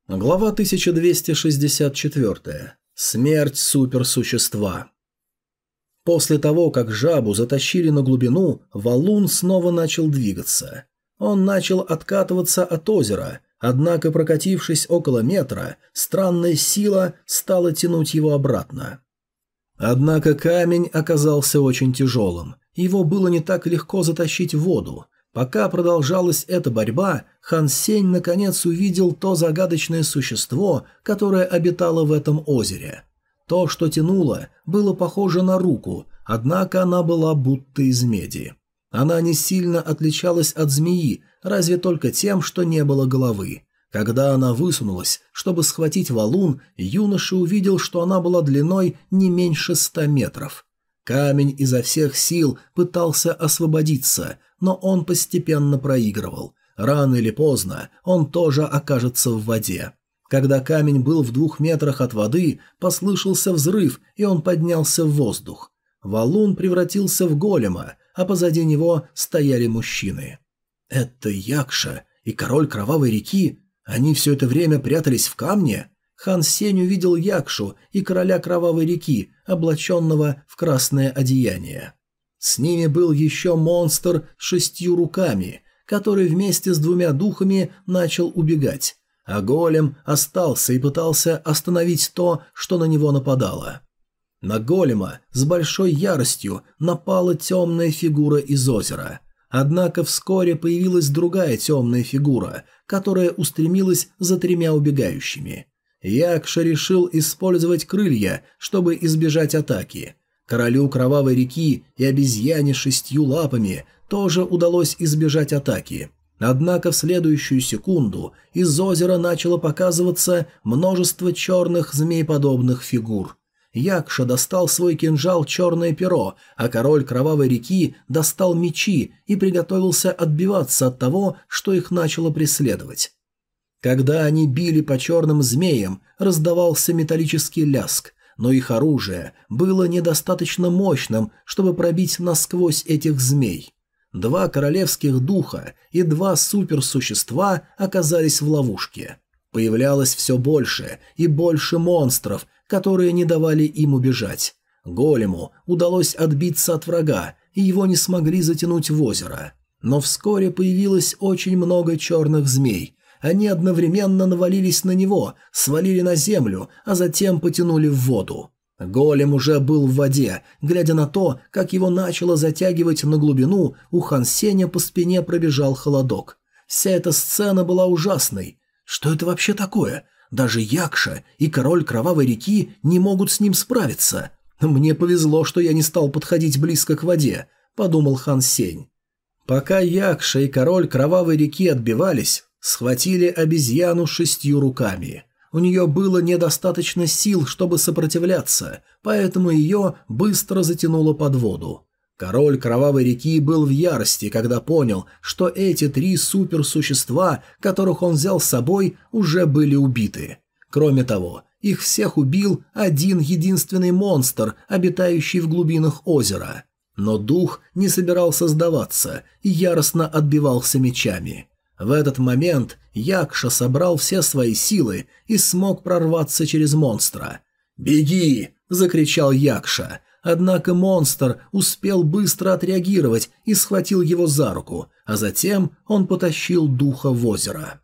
Глава 1264. Смерть суперсущества. После того, как жабу затащили на глубину, валун снова начал двигаться. Он начал откатываться от озера, однако, прокатившись около метра, странная сила стала тянуть его обратно. Однако камень оказался очень тяжелым. Его было не так легко затащить в воду. Пока продолжалась эта борьба, Хан Сень наконец увидел то загадочное существо, которое обитало в этом озере. То, что тянуло, было похоже на руку, однако она была будто из меди. Она не сильно отличалась от змеи, разве только тем, что не было головы. Когда она высунулась, чтобы схватить валун, юноша увидел, что она была длиной не меньше ста метров. Камень изо всех сил пытался освободиться, но он постепенно проигрывал. Рано или поздно он тоже окажется в воде. Когда камень был в двух метрах от воды, послышался взрыв, и он поднялся в воздух. Валун превратился в голема, а позади него стояли мужчины. «Это Якша и король Кровавой реки? Они все это время прятались в камне?» Хан Сень увидел Якшу и короля Кровавой реки, облаченного в красное одеяние. С ними был еще монстр с шестью руками, который вместе с двумя духами начал убегать, а голем остался и пытался остановить то, что на него нападало. На голема с большой яростью напала темная фигура из озера. Однако вскоре появилась другая темная фигура, которая устремилась за тремя убегающими. Якша решил использовать крылья, чтобы избежать атаки. Королю Кровавой реки и обезьяне шестью лапами тоже удалось избежать атаки. Однако в следующую секунду из озера начало показываться множество черных змееподобных фигур. Якша достал свой кинжал «Черное перо», а король Кровавой реки достал мечи и приготовился отбиваться от того, что их начало преследовать. Когда они били по черным змеям, раздавался металлический ляск, но их оружие было недостаточно мощным, чтобы пробить насквозь этих змей. Два королевских духа и два суперсущества оказались в ловушке. Появлялось все больше и больше монстров, которые не давали им убежать. Голему удалось отбиться от врага, и его не смогли затянуть в озеро. Но вскоре появилось очень много черных змей, они одновременно навалились на него, свалили на землю, а затем потянули в воду. Голем уже был в воде. Глядя на то, как его начало затягивать на глубину, у Хан Сеня по спине пробежал холодок. Вся эта сцена была ужасной. Что это вообще такое? Даже Якша и король Кровавой реки не могут с ним справиться. Мне повезло, что я не стал подходить близко к воде, подумал Хан Сень. Пока Якша и король Кровавой реки отбивались, схватили обезьяну шестью руками. У нее было недостаточно сил, чтобы сопротивляться, поэтому ее быстро затянуло под воду. Король Кровавой реки был в ярости, когда понял, что эти три суперсущества, которых он взял с собой, уже были убиты. Кроме того, их всех убил один единственный монстр, обитающий в глубинах озера. Но дух не собирался сдаваться и яростно отбивался мечами. В этот момент Якша собрал все свои силы и смог прорваться через монстра. «Беги!» – закричал Якша. Однако монстр успел быстро отреагировать и схватил его за руку, а затем он потащил духа в озеро.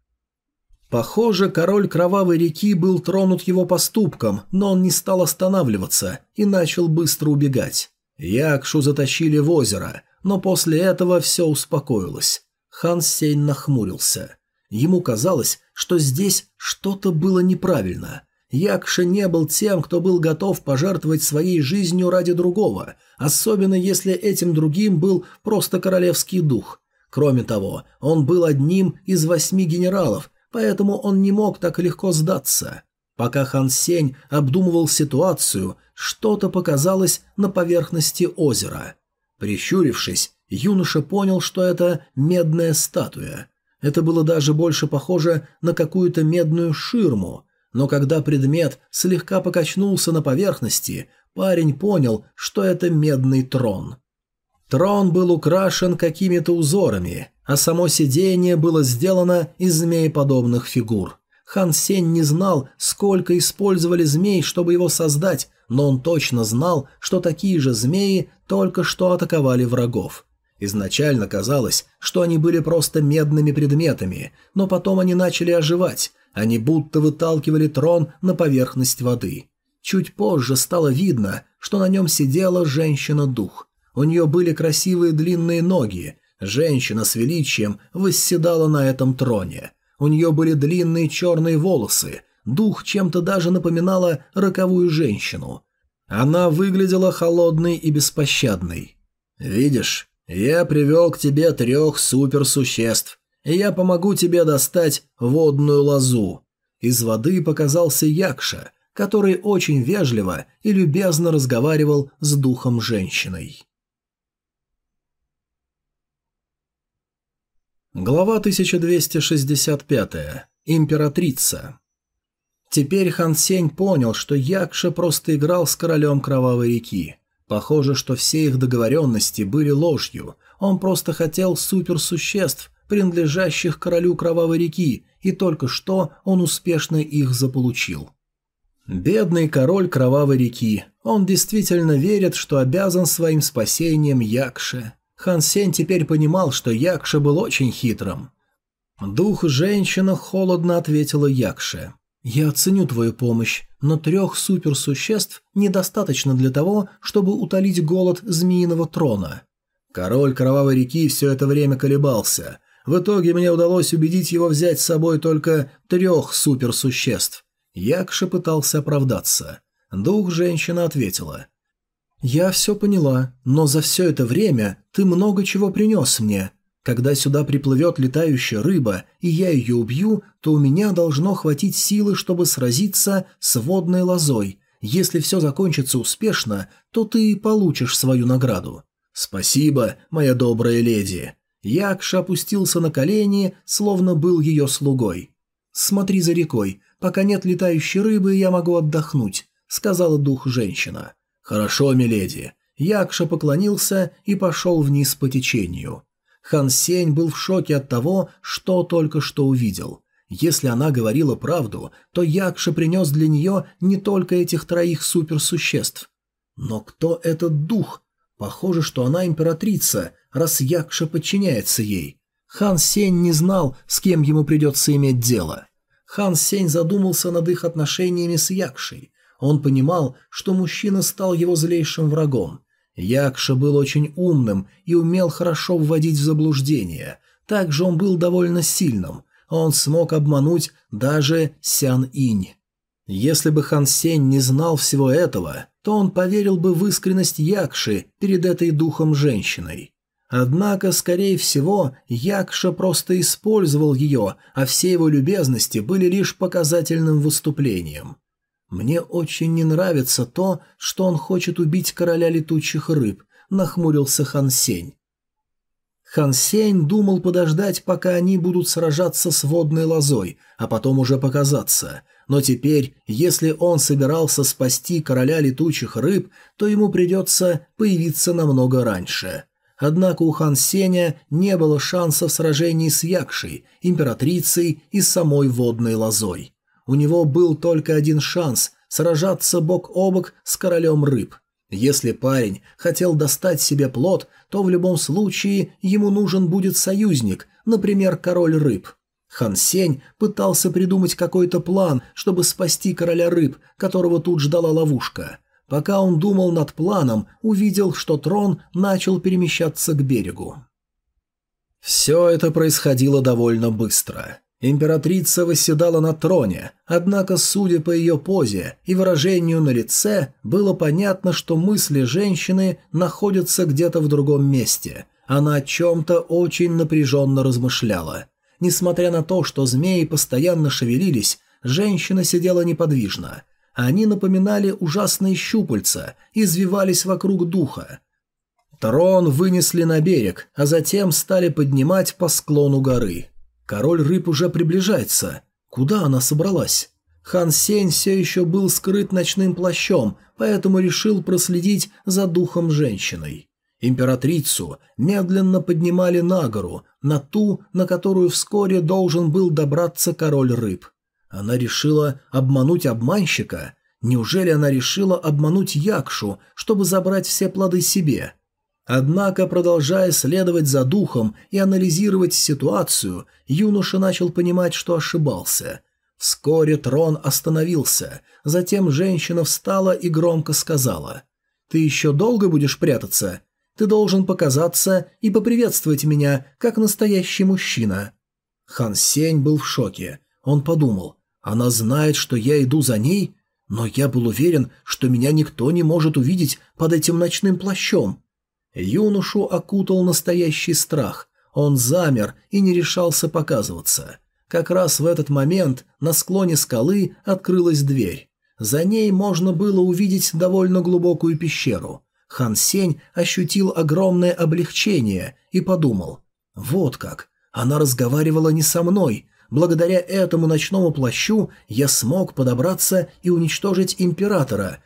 Похоже, король Кровавой реки был тронут его поступком, но он не стал останавливаться и начал быстро убегать. Якшу затащили в озеро, но после этого все успокоилось. Хан Сень нахмурился. Ему казалось, что здесь что-то было неправильно. Якша не был тем, кто был готов пожертвовать своей жизнью ради другого, особенно если этим другим был просто королевский дух. Кроме того, он был одним из восьми генералов, поэтому он не мог так легко сдаться. Пока Хан Сень обдумывал ситуацию, что-то показалось на поверхности озера. Прищурившись, юноша понял, что это медная статуя. Это было даже больше похоже на какую-то медную ширму, но когда предмет слегка покачнулся на поверхности, парень понял, что это медный трон. Трон был украшен какими-то узорами, а само сиденье было сделано из змееподобных фигур. Хан Сень не знал, сколько использовали змей, чтобы его создать, но он точно знал, что такие же змеи только что атаковали врагов. Изначально казалось, что они были просто медными предметами, но потом они начали оживать, они будто выталкивали трон на поверхность воды. Чуть позже стало видно, что на нем сидела женщина-дух. У нее были красивые длинные ноги. Женщина с величием восседала на этом троне. У нее были длинные черные волосы. Дух чем-то даже напоминала роковую женщину. Она выглядела холодной и беспощадной. «Видишь, я привел к тебе трех суперсуществ, и я помогу тебе достать водную лозу». Из воды показался Якша, который очень вежливо и любезно разговаривал с духом женщиной. Глава 1265. Императрица. Теперь Хан Сень понял, что Якша просто играл с королем Кровавой реки. Похоже, что все их договоренности были ложью. Он просто хотел суперсуществ, принадлежащих королю Кровавой реки, и только что он успешно их заполучил. Бедный король Кровавой реки. Он действительно верит, что обязан своим спасением Якше. Хан Сень теперь понимал, что Якша был очень хитрым. Дух женщина холодно ответила Якше. «Я оценю твою помощь, но трех суперсуществ недостаточно для того, чтобы утолить голод змеиного трона». Король Кровавой реки все это время колебался. В итоге мне удалось убедить его взять с собой только трех суперсуществ. Якша пытался оправдаться. Дух женщина ответила. «Я все поняла, но за все это время ты много чего принес мне. Когда сюда приплывет летающая рыба, и я ее убью, то у меня должно хватить силы, чтобы сразиться с водной лозой. Если все закончится успешно, то ты получишь свою награду». «Спасибо, моя добрая леди». Якша опустился на колени, словно был ее слугой. «Смотри за рекой. Пока нет летающей рыбы, я могу отдохнуть», — сказала дух женщина. «Хорошо, миледи». Якша поклонился и пошел вниз по течению. Хан Сень был в шоке от того, что только что увидел. Если она говорила правду, то Якша принес для нее не только этих троих суперсуществ. Но кто этот дух? Похоже, что она императрица, раз Якша подчиняется ей. Хан Сень не знал, с кем ему придется иметь дело. Хан Сень задумался над их отношениями с Якшей. Он понимал, что мужчина стал его злейшим врагом. Якша был очень умным и умел хорошо вводить в заблуждение. Также он был довольно сильным. Он смог обмануть даже Сян Инь. Если бы Хан Сень не знал всего этого, то он поверил бы в искренность Якши перед этой духом женщиной. Однако, скорее всего, Якша просто использовал ее, а все его любезности были лишь показательным выступлением. «Мне очень не нравится то, что он хочет убить короля летучих рыб», – нахмурился Хан Сень. Хан Сень думал подождать, пока они будут сражаться с водной лозой, а потом уже показаться. Но теперь, если он собирался спасти короля летучих рыб, то ему придется появиться намного раньше. Однако у Хан Сеня не было шанса в сражении с Якшей, императрицей и самой водной лозой. У него был только один шанс – сражаться бок о бок с королем рыб. Если парень хотел достать себе плод, то в любом случае ему нужен будет союзник, например, король рыб. Хан Сень пытался придумать какой-то план, чтобы спасти короля рыб, которого тут ждала ловушка. Пока он думал над планом, увидел, что трон начал перемещаться к берегу. Все это происходило довольно быстро. Императрица восседала на троне, однако, судя по ее позе и выражению на лице, было понятно, что мысли женщины находятся где-то в другом месте. Она о чем-то очень напряженно размышляла. Несмотря на то, что змеи постоянно шевелились, женщина сидела неподвижно. Они напоминали ужасные щупальца, извивались вокруг духа. Трон вынесли на берег, а затем стали поднимать по склону горы. Король рыб уже приближается. Куда она собралась? Хан Сень все еще был скрыт ночным плащом, поэтому решил проследить за духом женщиной. Императрицу медленно поднимали на гору, на ту, на которую вскоре должен был добраться король рыб. Она решила обмануть обманщика? Неужели она решила обмануть Якшу, чтобы забрать все плоды себе? Однако, продолжая следовать за духом и анализировать ситуацию, юноша начал понимать, что ошибался. Вскоре трон остановился, затем женщина встала и громко сказала «Ты еще долго будешь прятаться? Ты должен показаться и поприветствовать меня, как настоящий мужчина». Хан Сень был в шоке. Он подумал «Она знает, что я иду за ней?» Но я был уверен, что меня никто не может увидеть под этим ночным плащом. Юношу окутал настоящий страх. Он замер и не решался показываться. Как раз в этот момент на склоне скалы открылась дверь. За ней можно было увидеть довольно глубокую пещеру. Хан Сень ощутил огромное облегчение и подумал. «Вот как! Она разговаривала не со мной. Благодаря этому ночному плащу я смог подобраться и уничтожить императора.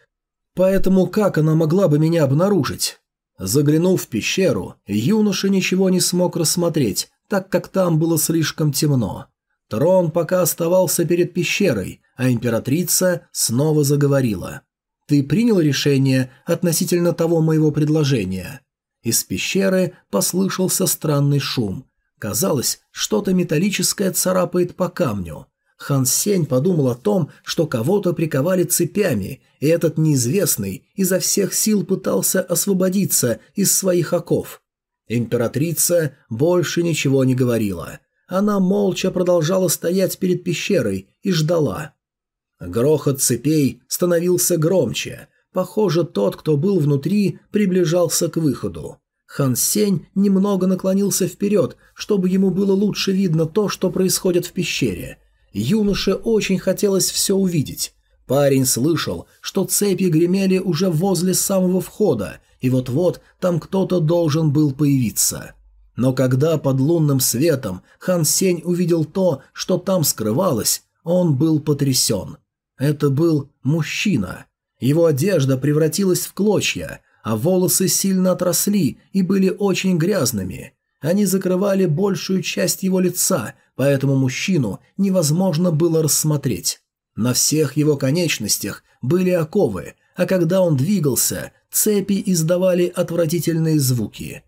Поэтому как она могла бы меня обнаружить?» Заглянув в пещеру, юноша ничего не смог рассмотреть, так как там было слишком темно. Трон пока оставался перед пещерой, а императрица снова заговорила. «Ты принял решение относительно того моего предложения?» Из пещеры послышался странный шум. Казалось, что-то металлическое царапает по камню. Хан Сень подумал о том, что кого-то приковали цепями, и этот неизвестный изо всех сил пытался освободиться из своих оков. Императрица больше ничего не говорила. Она молча продолжала стоять перед пещерой и ждала. Грохот цепей становился громче. Похоже, тот, кто был внутри, приближался к выходу. Хан Сень немного наклонился вперед, чтобы ему было лучше видно то, что происходит в пещере – Юноше очень хотелось все увидеть. Парень слышал, что цепи гремели уже возле самого входа, и вот-вот там кто-то должен был появиться. Но когда под лунным светом Хан Сень увидел то, что там скрывалось, он был потрясен. Это был мужчина. Его одежда превратилась в клочья, а волосы сильно отросли и были очень грязными. Они закрывали большую часть его лица, поэтому мужчину невозможно было рассмотреть. На всех его конечностях были оковы, а когда он двигался, цепи издавали отвратительные звуки.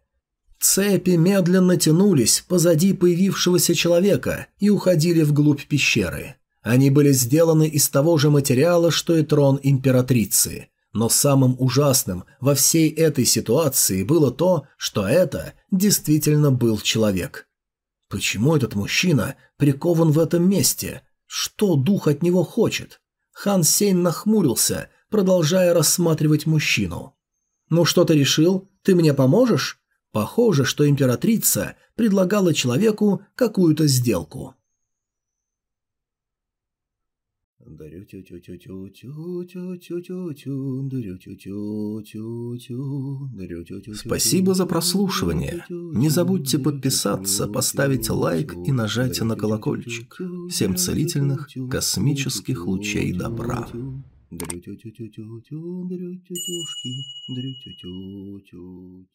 Цепи медленно тянулись позади появившегося человека и уходили вглубь пещеры. Они были сделаны из того же материала, что и трон императрицы. Но самым ужасным во всей этой ситуации было то, что это действительно был человек. Почему этот мужчина прикован в этом месте? Что дух от него хочет? Хан Сень нахмурился, продолжая рассматривать мужчину. «Ну что ты решил? Ты мне поможешь?» Похоже, что императрица предлагала человеку какую-то сделку. Спасибо за прослушивание. Не забудьте подписаться, поставить лайк и нажать на колокольчик. Всем целительных космических лучей добра. Дрю-тю-тю-тю-тю-тю, дрю-тю-тюшки, дрю-тю-тю-тю-тю.